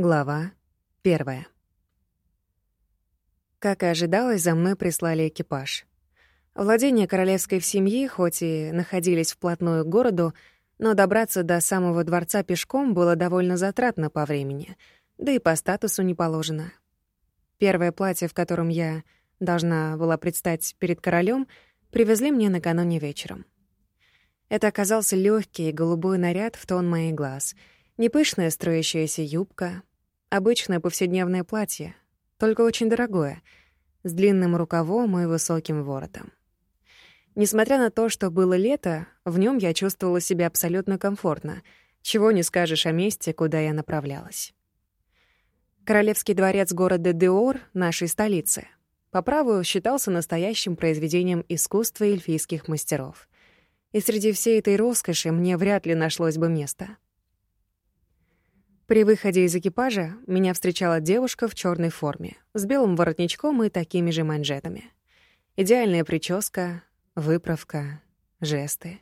Глава первая. Как и ожидалось, за мной прислали экипаж. Владения королевской семьи, хоть и находились вплотную к городу, но добраться до самого дворца пешком было довольно затратно по времени, да и по статусу не положено. Первое платье, в котором я должна была предстать перед королем, привезли мне накануне вечером. Это оказался легкий голубой наряд в тон моих глаз, непышная строящаяся юбка, Обычное повседневное платье, только очень дорогое, с длинным рукавом и высоким воротом. Несмотря на то, что было лето, в нем я чувствовала себя абсолютно комфортно, чего не скажешь о месте, куда я направлялась. Королевский дворец города Деор, нашей столицы, по праву считался настоящим произведением искусства эльфийских мастеров. И среди всей этой роскоши мне вряд ли нашлось бы место — при выходе из экипажа меня встречала девушка в черной форме, с белым воротничком и такими же манжетами. Идеальная прическа, выправка, жесты.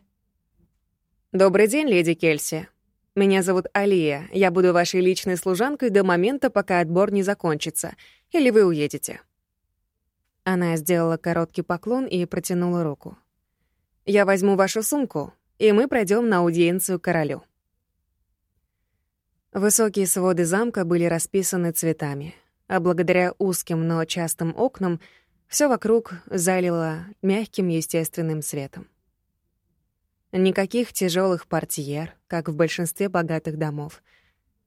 «Добрый день, леди Кельси. Меня зовут Алия. Я буду вашей личной служанкой до момента, пока отбор не закончится, или вы уедете». Она сделала короткий поклон и протянула руку. «Я возьму вашу сумку, и мы пройдем на аудиенцию королю». Высокие своды замка были расписаны цветами, а благодаря узким, но частым окнам все вокруг залило мягким естественным светом. Никаких тяжелых портьер, как в большинстве богатых домов.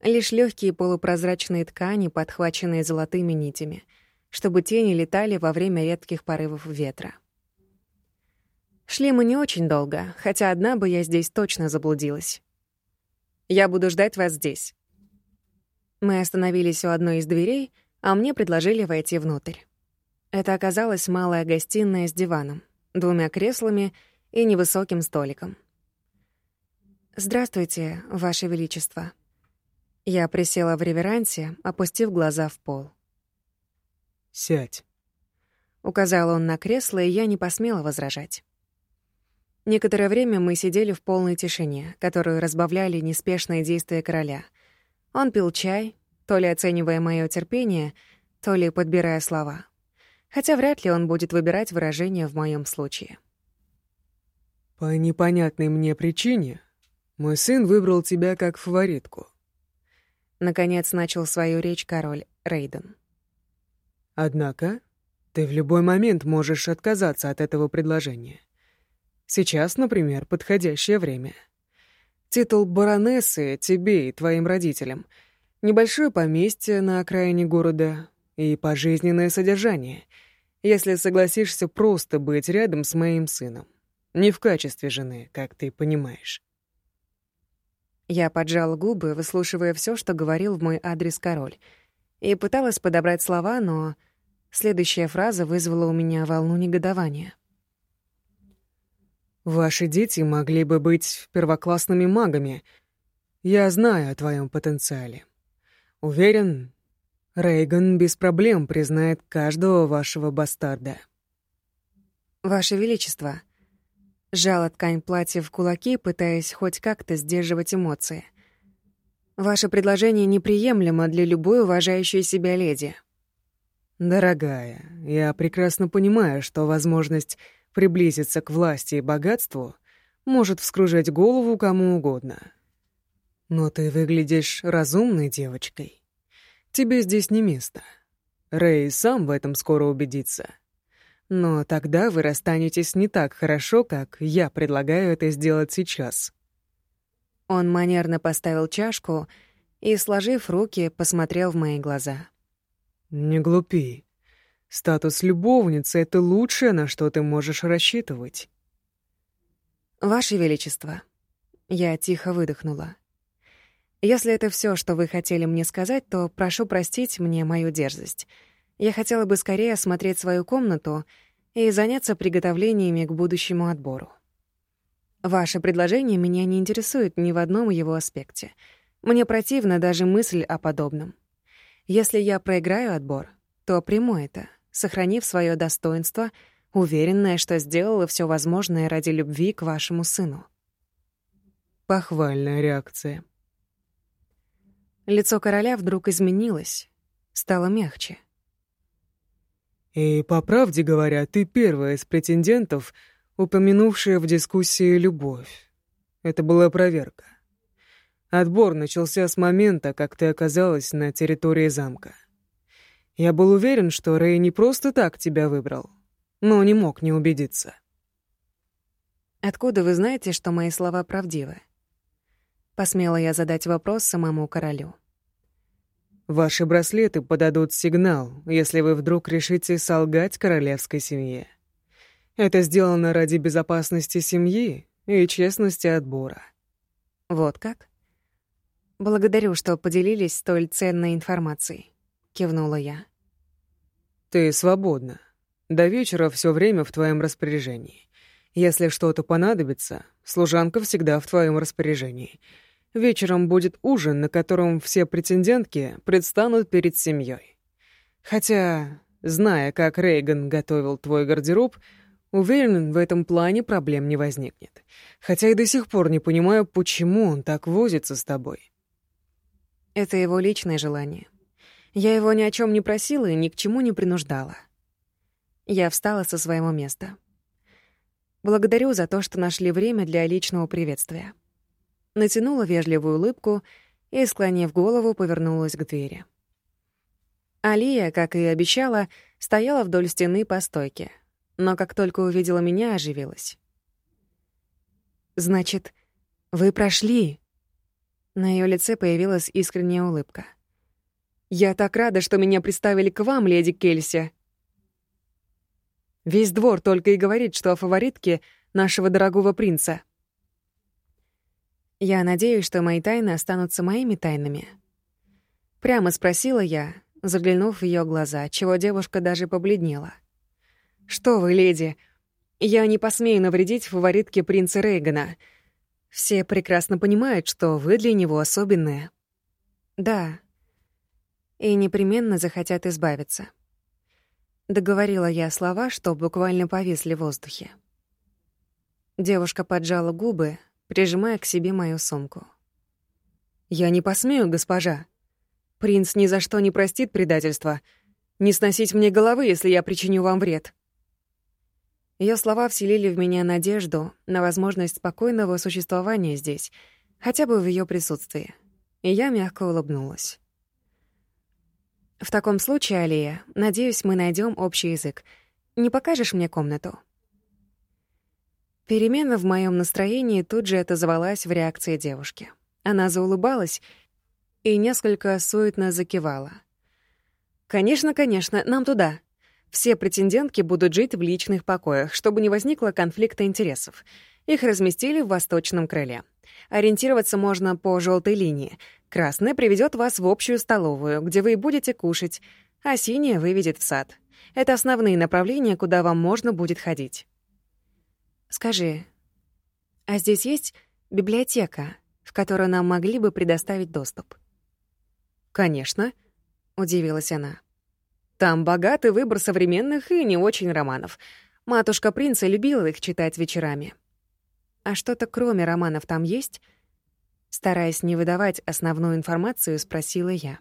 Лишь легкие полупрозрачные ткани, подхваченные золотыми нитями, чтобы тени летали во время редких порывов ветра. Шли мы не очень долго, хотя одна бы я здесь точно заблудилась. Я буду ждать вас здесь». Мы остановились у одной из дверей, а мне предложили войти внутрь. Это оказалась малая гостиная с диваном, двумя креслами и невысоким столиком. «Здравствуйте, Ваше Величество». Я присела в реверансе, опустив глаза в пол. «Сядь», — указал он на кресло, и я не посмела возражать. Некоторое время мы сидели в полной тишине, которую разбавляли неспешные действия короля. Он пил чай, то ли оценивая мое терпение, то ли подбирая слова. Хотя вряд ли он будет выбирать выражения в моем случае. «По непонятной мне причине мой сын выбрал тебя как фаворитку». Наконец начал свою речь король Рейден. «Однако ты в любой момент можешь отказаться от этого предложения. Сейчас, например, подходящее время. Титул баронессы тебе и твоим родителям, небольшое поместье на окраине города и пожизненное содержание, если согласишься просто быть рядом с моим сыном. Не в качестве жены, как ты понимаешь. Я поджал губы, выслушивая все, что говорил в мой адрес король, и пыталась подобрать слова, но следующая фраза вызвала у меня волну негодования. Ваши дети могли бы быть первоклассными магами. Я знаю о твоем потенциале. Уверен, Рейган без проблем признает каждого вашего бастарда. Ваше Величество, сжала ткань платья в кулаки, пытаясь хоть как-то сдерживать эмоции. Ваше предложение неприемлемо для любой уважающей себя леди. Дорогая, я прекрасно понимаю, что возможность приблизиться к власти и богатству может вскружить голову кому угодно. Но ты выглядишь разумной девочкой. Тебе здесь не место. Рэй сам в этом скоро убедится. Но тогда вы расстанетесь не так хорошо, как я предлагаю это сделать сейчас. Он манерно поставил чашку и, сложив руки, посмотрел в мои глаза. «Не глупи. Статус любовницы — это лучшее, на что ты можешь рассчитывать. Ваше Величество, я тихо выдохнула. Если это все, что вы хотели мне сказать, то прошу простить мне мою дерзость. Я хотела бы скорее осмотреть свою комнату и заняться приготовлениями к будущему отбору. Ваше предложение меня не интересует ни в одном его аспекте. Мне противна даже мысль о подобном. Если я проиграю отбор, то приму это — сохранив свое достоинство, уверенная, что сделала все возможное ради любви к вашему сыну. Похвальная реакция. Лицо короля вдруг изменилось, стало мягче. «И по правде говоря, ты первая из претендентов, упомянувшая в дискуссии любовь. Это была проверка. Отбор начался с момента, как ты оказалась на территории замка. Я был уверен, что Рэй не просто так тебя выбрал, но не мог не убедиться. «Откуда вы знаете, что мои слова правдивы?» Посмела я задать вопрос самому королю. «Ваши браслеты подадут сигнал, если вы вдруг решите солгать королевской семье. Это сделано ради безопасности семьи и честности отбора». «Вот как?» «Благодарю, что поделились столь ценной информацией», — кивнула я. «Ты свободна. До вечера все время в твоем распоряжении. Если что-то понадобится, служанка всегда в твоем распоряжении. Вечером будет ужин, на котором все претендентки предстанут перед семьей. Хотя, зная, как Рейган готовил твой гардероб, уверен, в этом плане проблем не возникнет. Хотя и до сих пор не понимаю, почему он так возится с тобой. Это его личное желание. Я его ни о чем не просила и ни к чему не принуждала. Я встала со своего места. Благодарю за то, что нашли время для личного приветствия. Натянула вежливую улыбку и, склонив голову, повернулась к двери. Алия, как и обещала, стояла вдоль стены по стойке, но как только увидела меня, оживилась. «Значит, вы прошли?» На ее лице появилась искренняя улыбка. «Я так рада, что меня представили к вам, леди Кельси!» Весь двор только и говорит, что о фаворитке нашего дорогого принца. Я надеюсь, что мои тайны останутся моими тайнами. Прямо спросила я, заглянув в ее глаза, чего девушка даже побледнела. «Что вы, леди, я не посмею навредить фаворитке принца Рейгана. Все прекрасно понимают, что вы для него особенная». «Да, и непременно захотят избавиться». Договорила я слова, что буквально повисли в воздухе. Девушка поджала губы, прижимая к себе мою сумку. «Я не посмею, госпожа. Принц ни за что не простит предательства. Не сносить мне головы, если я причиню вам вред». Ее слова вселили в меня надежду на возможность спокойного существования здесь, хотя бы в ее присутствии. И я мягко улыбнулась. В таком случае, Алия, надеюсь, мы найдем общий язык. Не покажешь мне комнату? Перемена в моем настроении тут же отозвалась в реакции девушки. Она заулыбалась и несколько суетно закивала. «Конечно, конечно, нам туда. Все претендентки будут жить в личных покоях, чтобы не возникло конфликта интересов. Их разместили в восточном крыле. Ориентироваться можно по желтой линии. Красная приведет вас в общую столовую, где вы будете кушать, а синяя выведет в сад. Это основные направления, куда вам можно будет ходить. Скажи, а здесь есть библиотека, в которую нам могли бы предоставить доступ? Конечно, удивилась она. Там богатый выбор современных и не очень романов. Матушка принца любила их читать вечерами. А что-то кроме романов там есть? Стараясь не выдавать основную информацию, спросила я.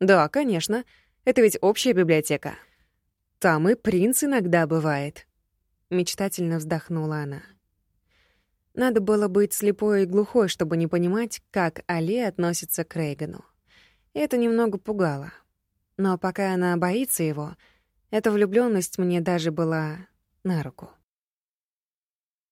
«Да, конечно. Это ведь общая библиотека. Там и принц иногда бывает». Мечтательно вздохнула она. Надо было быть слепой и глухой, чтобы не понимать, как Али относится к Рейгану. Это немного пугало. Но пока она боится его, эта влюблённость мне даже была на руку.